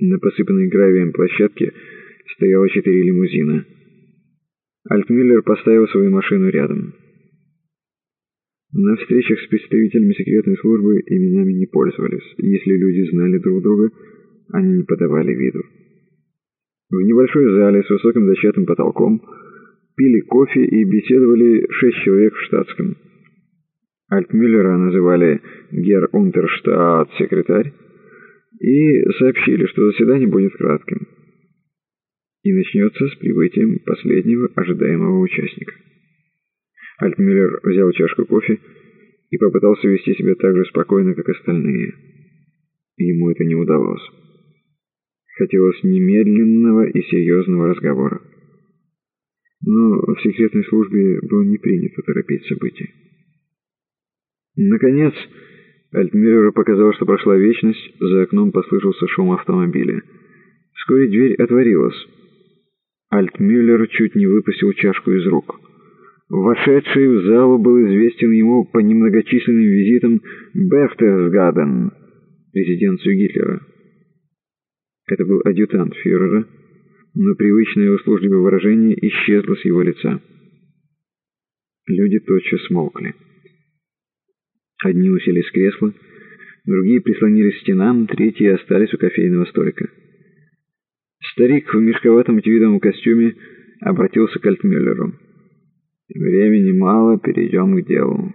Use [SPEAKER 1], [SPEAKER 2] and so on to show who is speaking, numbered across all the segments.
[SPEAKER 1] На посыпанной гравием площадке стояло четыре лимузина. Альтмиллер поставил свою машину рядом. На встречах с представителями секретной службы именами не пользовались. Если люди знали друг друга, они не подавали виду. В небольшой зале с высоким дощатым потолком пили кофе и беседовали шесть человек в штатском. Альтмиллера называли «Гер Унтерштадт-секретарь» и сообщили, что заседание будет кратким и начнется с прибытием последнего ожидаемого участника. Альтмиллер взял чашку кофе и попытался вести себя так же спокойно, как остальные. Ему это не удалось. Хотелось немедленного и серьезного разговора. Но в секретной службе было не принято торопить события. Наконец, Альтмиллеру показалось, что прошла вечность, за окном послышался шум автомобиля. Вскоре дверь отворилась. Альтмюллер чуть не выпустил чашку из рук. Вошедший в залу был известен ему по немногочисленным визитам Берхтесгаден, резиденцию Гитлера. Это был адъютант фюрера, но привычное услужливое выражение исчезло с его лица. Люди тотчас смолкли. Одни уселись в кресла, другие прислонились к стенам, третьи остались у кофейного столика. Старик в мешковатом твидовом костюме обратился к Альтмюллеру. «Времени мало, перейдем к делу.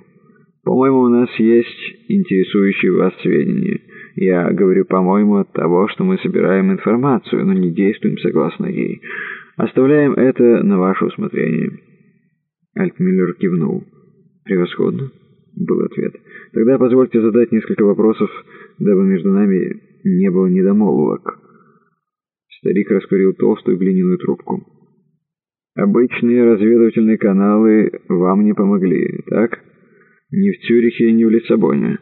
[SPEAKER 1] По-моему, у нас есть интересующие вас сведения. Я говорю «по-моему» от того, что мы собираем информацию, но не действуем согласно ей. Оставляем это на ваше усмотрение». Альтмюллер кивнул. «Превосходно», — был ответ. «Тогда позвольте задать несколько вопросов, дабы между нами не было недомолвок». Старик раскурил толстую глиняную трубку. «Обычные разведывательные каналы вам не помогли, так? Ни в Цюрихе, ни в Лиссабоне».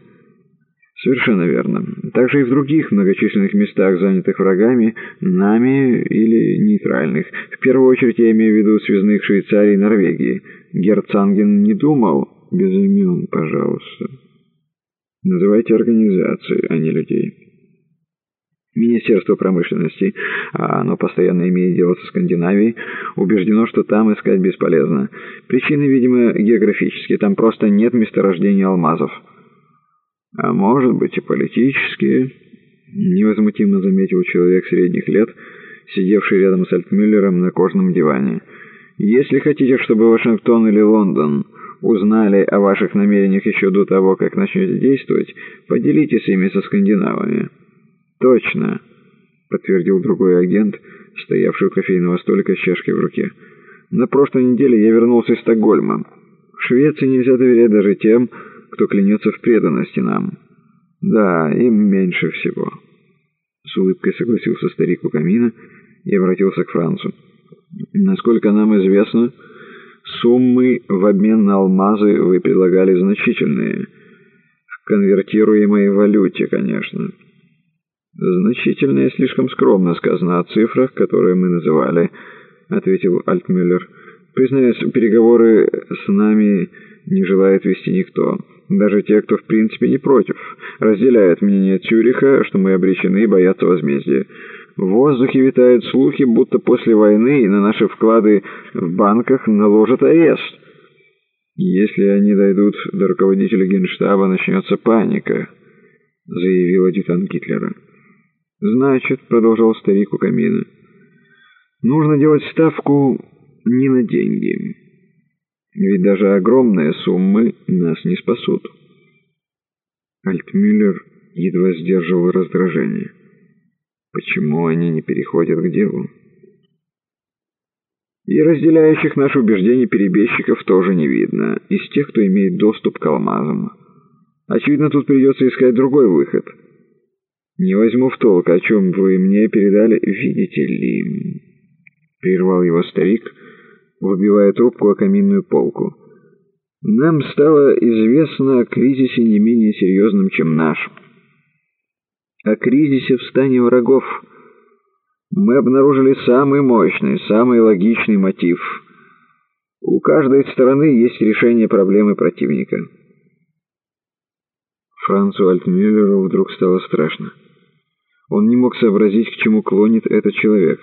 [SPEAKER 1] «Совершенно верно. Также и в других многочисленных местах, занятых врагами, нами или нейтральных. В первую очередь я имею в виду связных Швейцарии и Норвегии. Герцанген не думал...» «Без имен, пожалуйста. Называйте организации, а не людей». Министерство промышленности, а оно постоянно имеет дело со Скандинавией, убеждено, что там искать бесполезно. Причины, видимо, географические. Там просто нет месторождения алмазов. А может быть и политические, невозмутимо заметил человек средних лет, сидевший рядом с Альтмюллером на кожаном диване. Если хотите, чтобы Вашингтон или Лондон узнали о ваших намерениях еще до того, как начнете действовать, поделитесь ими со скандинавами. «Точно», — подтвердил другой агент, стоявший у кофейного столика с чашкой в руке. «На прошлой неделе я вернулся из Стокгольма. В Швеции нельзя доверять даже тем, кто клянется в преданности нам. Да, им меньше всего». С улыбкой согласился старик у камина и обратился к Францу. «Насколько нам известно, суммы в обмен на алмазы вы предлагали значительные. В конвертируемой валюте, конечно». «Значительно и слишком скромно сказано о цифрах, которые мы называли», — ответил Альтмюллер. «Признаюсь, переговоры с нами не желает вести никто. Даже те, кто в принципе не против, разделяют мнение Цюриха, что мы обречены и боятся возмездия. В воздухе витают слухи, будто после войны на наши вклады в банках наложат арест. Если они дойдут до руководителя генштаба, начнется паника», — заявил адъютант Гитлера. «Значит», — продолжал старик у камина, — «нужно делать ставку не на деньги. Ведь даже огромные суммы нас не спасут». Альтмюллер едва сдерживал раздражение. Почему они не переходят к делу? И разделяющих наши убеждения перебежчиков тоже не видно, из тех, кто имеет доступ к алмазам. Очевидно, тут придется искать другой выход — «Не возьму в толк, о чем вы мне передали, видите ли...» Прервал его старик, выбивая трубку о каминную полку. «Нам стало известно о кризисе не менее серьезном, чем наш. О кризисе в стане врагов. Мы обнаружили самый мощный, самый логичный мотив. У каждой стороны есть решение проблемы противника». Францу Альтмюллеру вдруг стало страшно. Он не мог сообразить, к чему клонит этот человек.